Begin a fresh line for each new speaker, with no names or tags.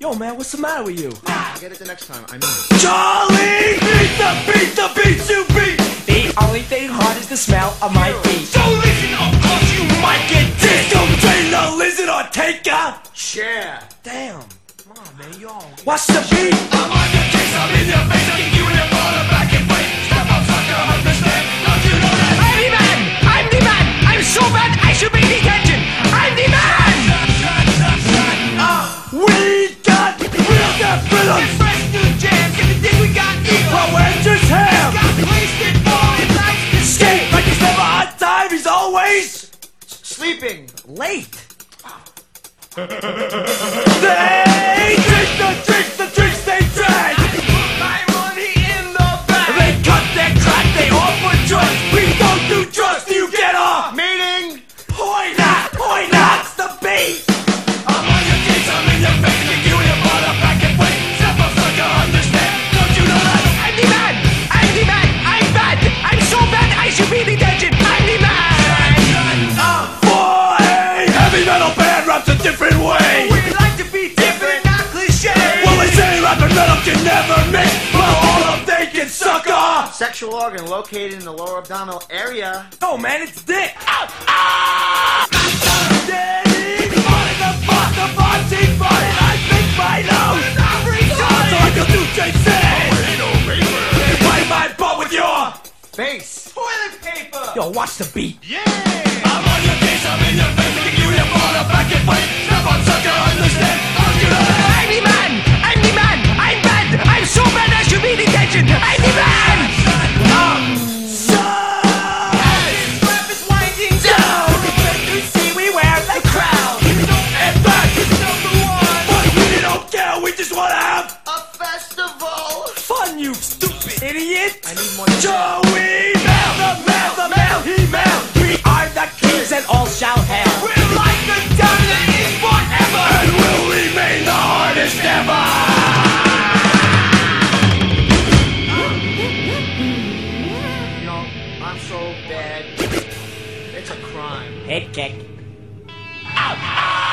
Yo, man, what's the matter with you?
I'll get it the next time. I mean.
Charlie! Beat the beat the beats you beat! The only thing hard is the smell of my feet. So listen up, cause you might get dissed. Don't train the lizard or take a
Share.
Damn. Come on, man, yo. What's the beat?
I'm on your case, I'm in your face, I kick
always
Sleeping.
late. of they can suck off.
Sexual organ located in the lower abdominal area.
No, man, it's dick. Ah! Daddy, body the fuck the body, body, I think my nose. So I can do JC. Fight my butt with your
Face.
Toilet paper!
Yo, watch the beat.
I'm on your case, I'm in your face,
idiot.
I need more.
Joey Mail, the mail, the mail, he mail. We are the kings and all shall hail.
We're like the dominant is forever!
And will remain the hardest ever.
You know, I'm so bad. It's a crime.
Head kick. Not.